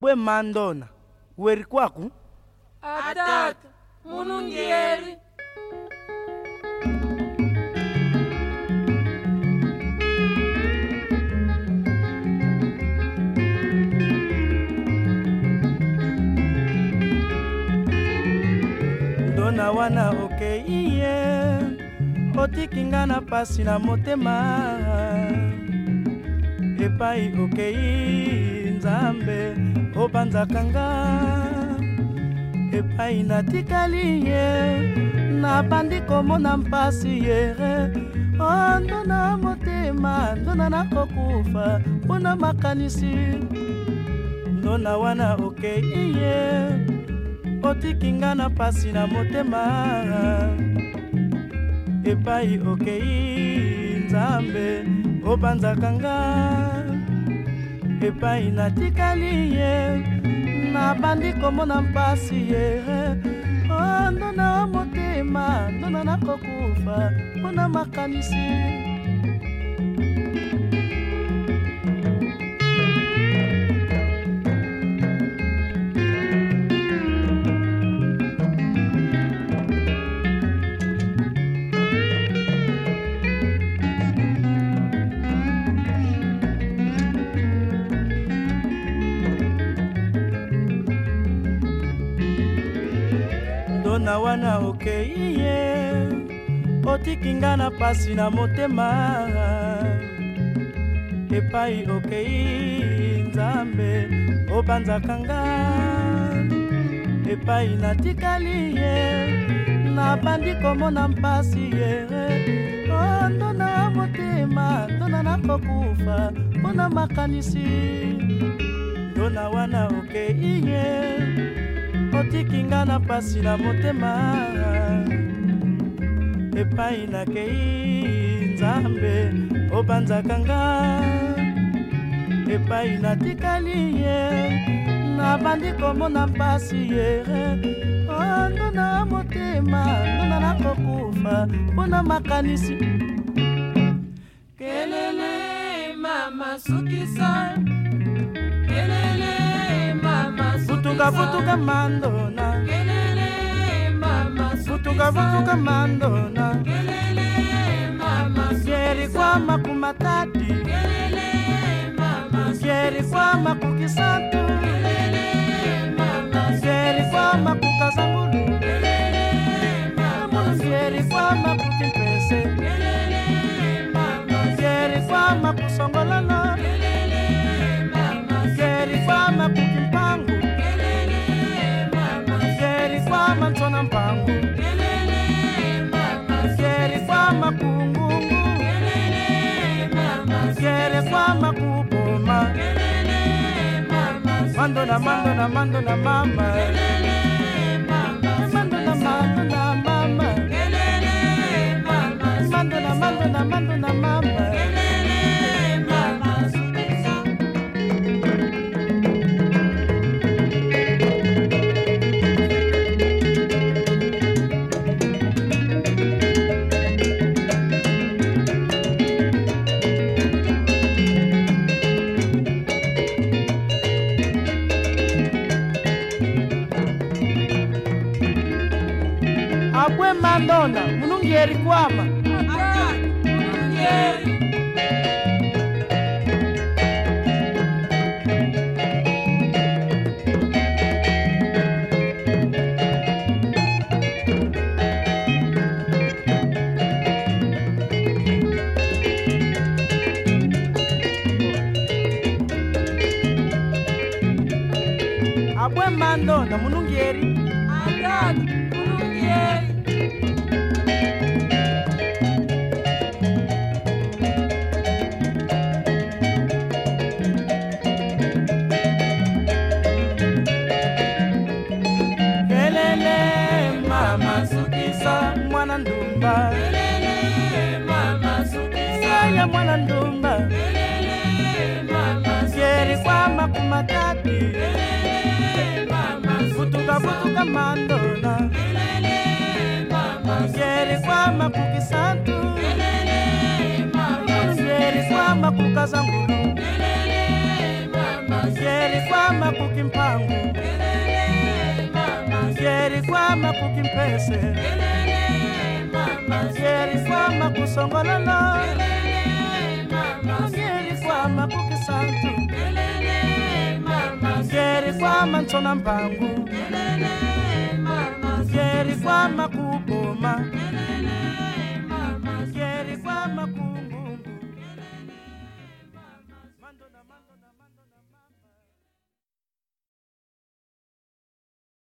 bwe mandona weri kwaku atata munungeri ndona wana okeiye otiki nga na pasi na motema epai okei nzambe obanzaka nga epai natikali ye nabandi komona mpasi yere ondo oh, na motema ndona na kokufa mpona makanisi ndona wana okei ye otiki nga na mpasi na motema epai okei nzambe obanzaka ngai epai natikali ye nabandi komona mpasi ye ondo oh, na motema ndona nakokufa mpona makanisi tona wana okei ye otiki nga na pasi na motema epai okei nzambe obanzaka nga epai natikali ye nabandi komona mpasi ye ondona oh, motema ndona nakokufa mpona makanisi ndona wana okei ye otiki nga na mpasi na motema epai nakei nzambe obanzaka nga epai natikali ye nabandi komona mpasi ye ando oh, na motema ndona nakokufa mpona makanisi kelele mama sukisa Futuka futuka mandona Kelele mama Futuka futuka mandona Kelele mama Jeri kwa makumatati Kelele mama Jeri kwa makukisatu mando, na mando, mando, akwe mandona munungeri kwama akwe mandona munungeri Yeah. kwa matati butuka butuka mandola ngeri kwama kukisantu kwa kwama kukazangulu ngeri kwa kukimpangu ngeri kwama kwa ngeri kwama kusongololo ngeri kwama kukisantu mama nsona mbangu yeri kwa makuboma